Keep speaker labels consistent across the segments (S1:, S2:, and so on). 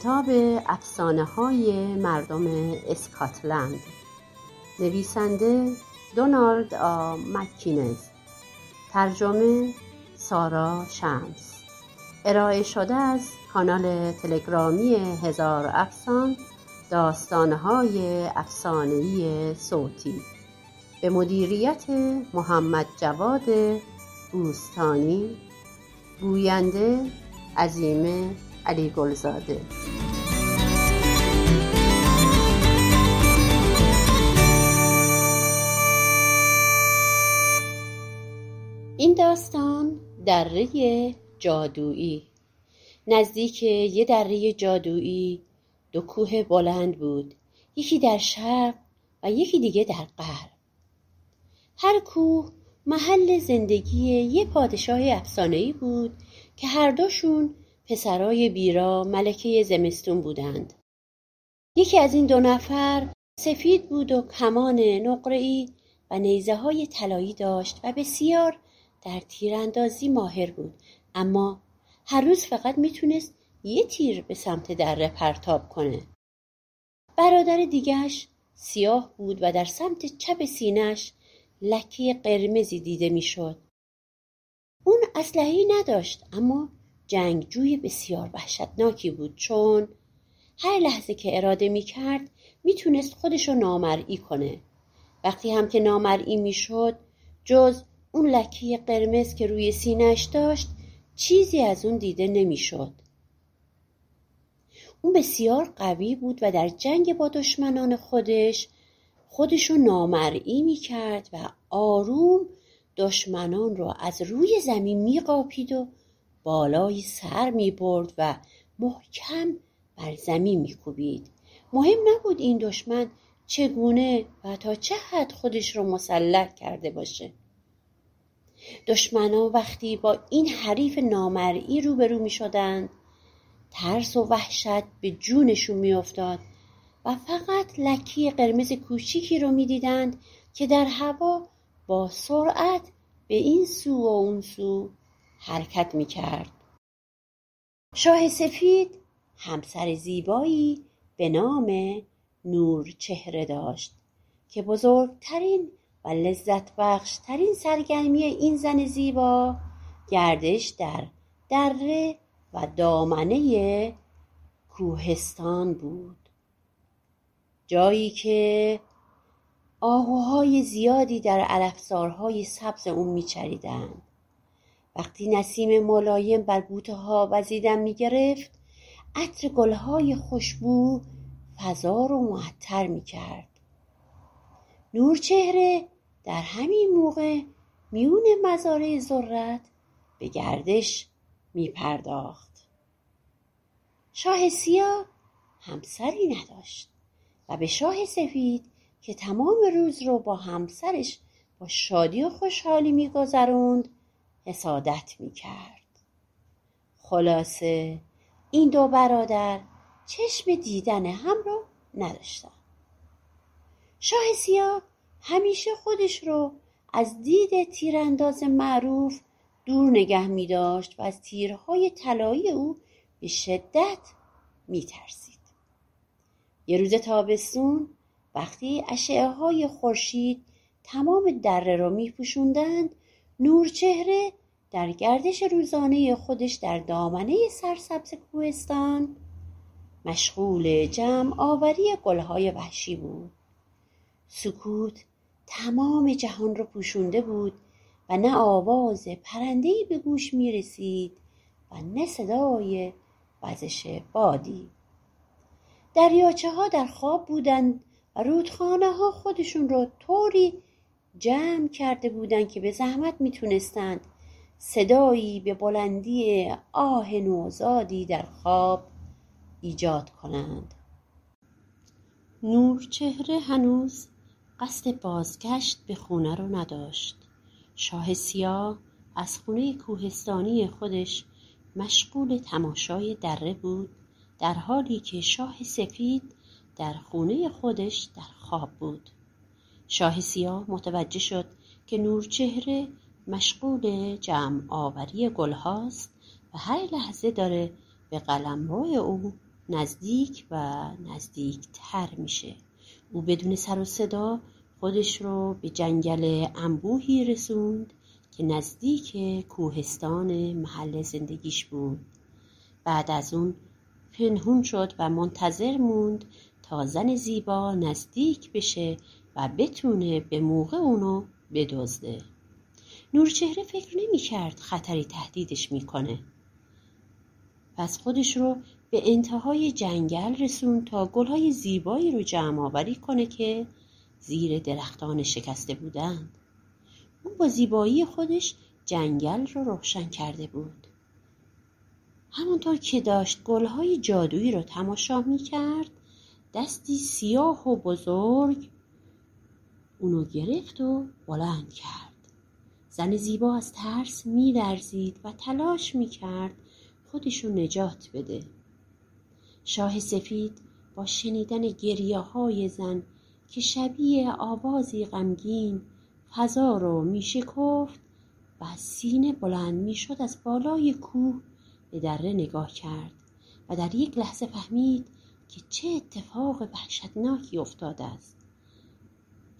S1: کتاب افسانه های مردم اسکاتلند. نویسنده دونالد آ مکینز. ترجمه سارا شمس. ارائه شده از کانال تلگرامی هزار افسان داستانهای افسانهای صوتی. به مدیریت محمد جواد بوستانی. گوینده عزیمه علی گلزاده. این داستان دره جادویی. نزدیک یه دره جادویی دو کوه بلند بود. یکی در شرق و یکی دیگه در غرب. هر کوه محل زندگی یه پادشاه افسانه‌ای بود که هر دوشون پسرای بیرا ملکه زمستون بودند. یکی از این دو نفر سفید بود و کمان نقره‌ای و نیزه های طلایی داشت و بسیار در تیراندازی ماهر بود. اما هر روز فقط می‌تونست یه تیر به سمت دره پرتاب کنه. برادر دیگهش سیاه بود و در سمت چپ سینهش لکه قرمزی دیده می‌شد. اون اسلحهای نداشت اما جنگجوی بسیار وحشتناکی بود چون هر لحظه که اراده می‌کرد می‌تونست خودشو نامرئی کنه. وقتی هم که نامرئی می‌شد جز اون لکه قرمز که روی سینهش داشت چیزی از اون دیده نمی‌شد. اون بسیار قوی بود و در جنگ با دشمنان خودش خودشو نامرئی می‌کرد و آروم دشمنان رو از روی زمین میقاپید و بالای سر می‌برد و محکم بر زمین میکوبید. مهم نبود این دشمن چگونه و تا چه حد خودش رو مسلح کرده باشه. دشمنان وقتی با این حریف نامرئی روبرو می شدند ترس و وحشت به جونشون میافتاد و فقط لکی قرمز کوچیکی رو می‌دیدند که در هوا با سرعت به این سو و اون سو حرکت می‌کرد. شاه سفید همسر زیبایی به نام نور چهره داشت که بزرگترین و لذت بخشترین سرگرمی این زن زیبا گردش در دره و دامنه کوهستان بود. جایی که آهوهای زیادی در علفزارهای سبز اون میچریدند. وقتی نسیم ملایم بر بوتهها وزیدن می‌گرفت عطر گلهای خوشبو فضا رو معطر می‌کرد. نورچهره در همین موقع میون مزارع ذرت به گردش میپرداخت. شاه سیاه همسری نداشت و به شاه سفید که تمام روز رو با همسرش با شادی و خوشحالی میگذروند حسادت می‌کرد خلاصه این دو برادر چشم دیدن هم رو نداشتن شاه سیاه همیشه خودش رو از دید تیرانداز معروف دور نگه می داشت و از تیرهای طلایی او به شدت می ترسید. یه روز تابستون وقتی اشعه های خورشید تمام دره را می پوشوندند نورچهره در گردش روزانه خودش در دامنه سرسبز کوهستان مشغول جمع آوری گلهای وحشی بود. سکوت تمام جهان را پوشونده بود و نه آواز پرندهای به گوش می رسید و نه صدای وزش بادی. دریاچه ها در خواب بودند و رودخانه ها خودشون رو طوری جمع کرده بودند که به زحمت می‌تونستند. صدایی به بلندی آه نوزادی در خواب ایجاد کنند. نور چهره هنوز قصد بازگشت به خونه رو نداشت. شاه سیاه از خونه کوهستانی خودش مشغول تماشای دره بود در حالی که شاه سفید در خونه خودش در خواب بود. شاه سیاه متوجه شد که نورچهره مشغول جمع آوری گل هاست و هر لحظه داره به قلمرو او نزدیک و نزدیکتر میشه. او بدون سر و صدا خودش رو به جنگل انبوهی رسوند که نزدیک کوهستان محل زندگیش بود. بعد از اون پنهون شد و منتظر موند تا زن زیبا نزدیک بشه و بتونه به موقع اونو بدزده. نورچهره فکر نمی‌کرد خطری تهدیدش می‌کنه. پس خودش رو به انتهای جنگل رسوند تا گلهای زیبایی رو جمع آوری کنه که زیر درختان شکسته بودند او با زیبایی خودش جنگل رو روشن کرده بود. همانطور که داشت گلهای جادویی رو تماشا می کرد دستی سیاه و بزرگ اونو گرفت و بلند کرد. زن زیبا از ترس میلرزید و تلاش می‌کرد خودشو نجات بده. شاه سفید با شنیدن گریه های زن که شبیه آوازی غمگین فضا رو میشکفت و سینه بلند می‌شد از بالای کوه به دره نگاه کرد و در یک لحظه فهمید که چه اتفاق وحشتناکی افتاده است.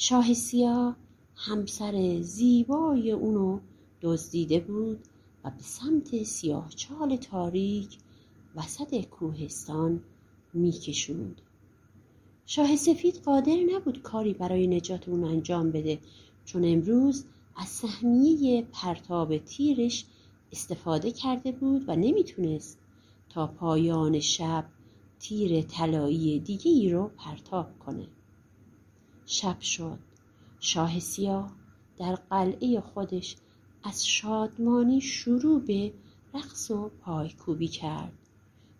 S1: شاه سیاه همسر زیبای اونو دزدیده بود و به سمت سیاه چال تاریک وسط کوهستان میکشوند. شاه سفید قادر نبود کاری برای نجات اون انجام بده چون امروز از سهمیه پرتاب تیرش استفاده کرده بود و نمی‌تونست تا پایان شب تیر طلایی دیگه ای رو پرتاب کنه. شب شد. شاه سیاه در قلعه خودش از شادمانی شروع به رقص و پایکوبی کرد.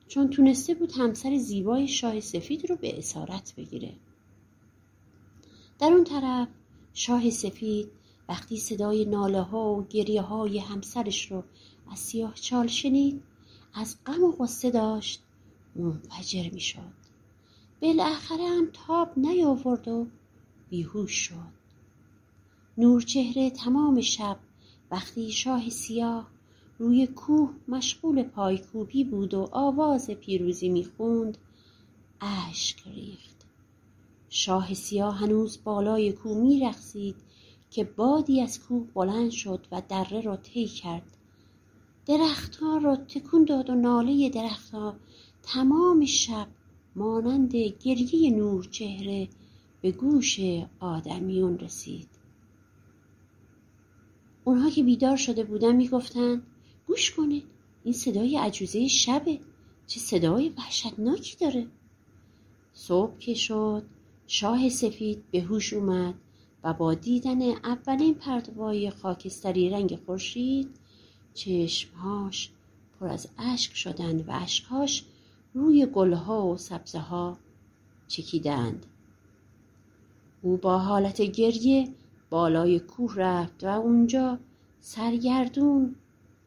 S1: چون تونسته بود همسر زیبای شاه سفید رو به اسارت بگیره. در اون طرف شاه سفید وقتی صدای ناله ها و گریه های همسرش رو از سیاه چال شنید از غم و غصه داشت منفجر می شد بالاخره هم تاب نیاورد و بیهوش شد. نورچهره تمام شب وقتی شاه سیاه روی کوه مشغول پایکوبی بود و آواز پیروزی می‌خوند اشک ریخت. شاه سیاه هنوز بالای کوه میرقصید که بادی از کوه بلند شد و دره را طی کرد. درختها را تکون داد و ناله درختها تمام شب مانند گریه نور چهره به گوش آدمیون رسید. اونها که بیدار شده بودن می‌گفتند گوش کنید این صدای عجوزه شبه چه صدای وحشتناکی داره. صبح که شد شاه سفید به هوش اومد و با دیدن اولین پرتوای خاکستری رنگ خورشید چشمهاش پر از اشک شدند و اشکهاش روی گلها و سبزه ها چکیدند. او با حالت گریه بالای کوه رفت و اونجا سرگردون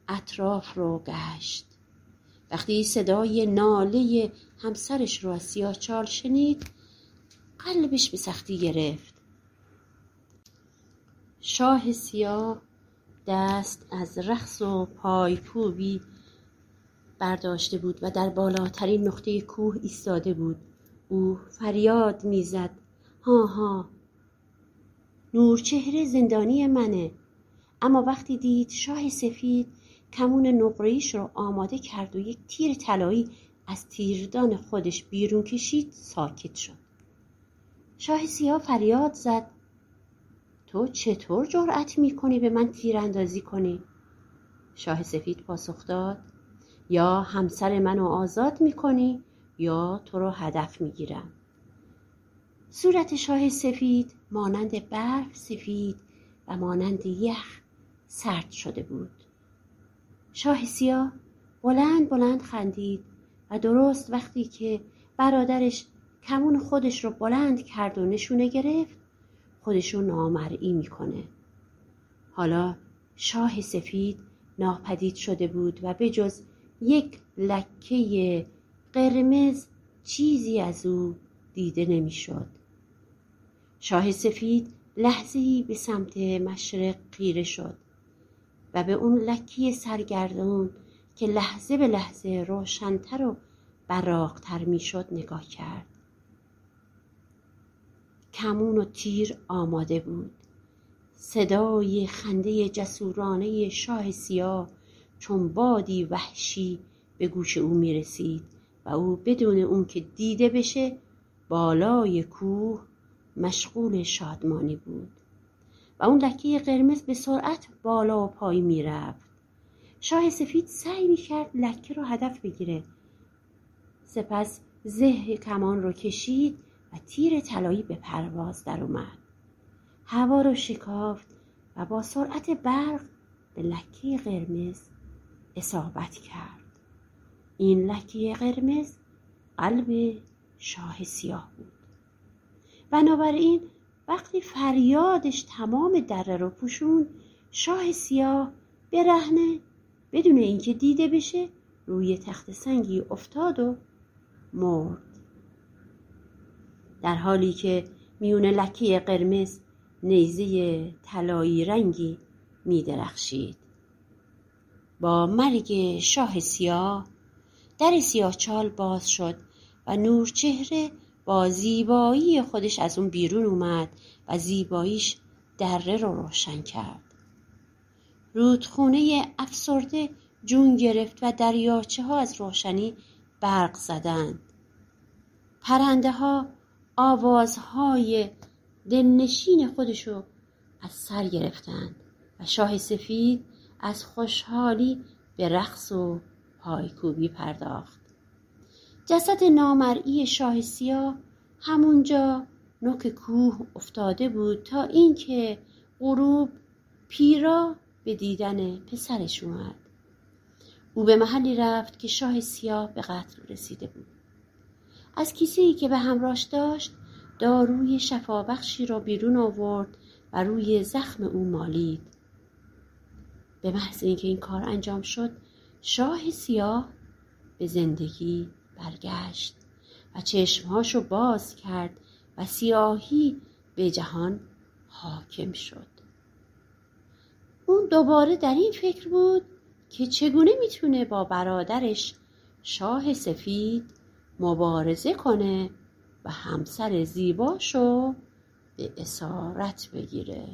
S1: اطراف رو گشت. وقتی صدای ناله همسرش رو از سیاه چال شنید قلبش به سختی گرفت. شاه سیاه دست از رقص و پایکوبی برداشته بود و در بالاترین نقطه کوه ایستاده بود. او فریاد می‌زد. ها ها. نورچهره زندانی منه. اما وقتی دید شاه سفید کمون نقرهیش رو آماده کرد و یک تیر طلایی از تیردان خودش بیرون کشید ساکت شد. شاه سیاه فریاد زد. تو چطور جرأت می‌کنی به من تیراندازی کنی؟ شاه سفید پاسخ داد. یا همسر منو آزاد می‌کنی یا تو رو هدف می‌گیرم. صورت شاه سفید مانند برف سفید و مانند یخ سرد شده بود شاه سیاه بلند بلند خندید و درست وقتی که برادرش کمون خودش رو بلند کرد و نشونه گرفت خودش رو نامرئی می‌کنه حالا شاه سفید ناپدید شده بود و به جز یک لکه قرمز چیزی از او دیده نمی‌شد. شاه سفید لحظه‌ای به سمت مشرق خیره شد و به اون لکی سرگردون که لحظه به لحظه روشنتر و براقتر می‌شد نگاه کرد. کمون و تیر آماده بود. صدای خنده جسورانه شاه سیاه چون بادی وحشی به گوش او می رسید و او بدون اون که دیده بشه بالای کوه مشغول شادمانی بود. و اون لکه قرمز به سرعت بالا و پای می رفت. شاه سفید سعی می کرد لکه رو هدف بگیره. سپس زه کمان رو کشید و تیر طلایی به پرواز در اومد. هوا رو شکافت و با سرعت برق به لکه قرمز اصابت کرد. این لکه قرمز قلب شاه سیاه بود. بنابراین وقتی فریادش تمام دره رو پوشون شاه سیاه برهنه بدون اینکه دیده بشه روی تخت سنگی افتاد و مرد در حالی که میون لکه قرمز نیزه طلایی رنگی می درخشید. با مرگ شاه سیاه در سیاه چال باز شد و نورچهره با زیبایی خودش از اون بیرون اومد و زیباییش دره رو روشن کرد. رودخونه افسرده جون گرفت و دریاچه ها از روشنی برق زدند. پرنده ها آوازهای دلنشین خودشو از سر گرفتند و شاه سفید از خوشحالی به رقص و پایکوبی پرداخت جسد نامرئی شاه سیاه همونجا نوک کوه افتاده بود تا اینکه غروب پیرا به دیدن پسرش اومد. او به محلی رفت که شاه سیاه به قتل رسیده بود. از کیسه که به همراش داشت داروی شفابخشی را بیرون آورد و روی زخم او مالید. به محض اینکه این کار انجام شد شاه سیاه به زندگی برگشت و چشمهاشو باز کرد و سیاهی به جهان حاکم شد. اون دوباره در این فکر بود که چگونه می‌تونه با برادرش شاه سفید مبارزه کنه و همسر زیباشو به اسارت بگیره.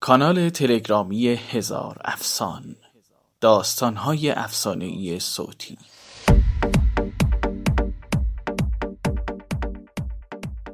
S2: کانال تلگرامی هزار افسان داستانهای افسانهای صوتی.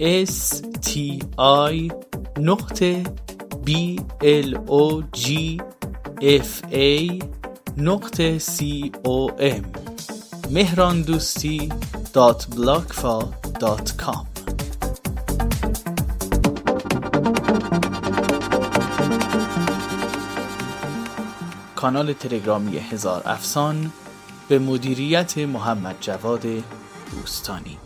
S2: S T I نقطه B L O G F A نقطه C O M مهران دوستی dot dot com کانال تلگرامی هزار افسان به مدیریت محمد جواد دوستانی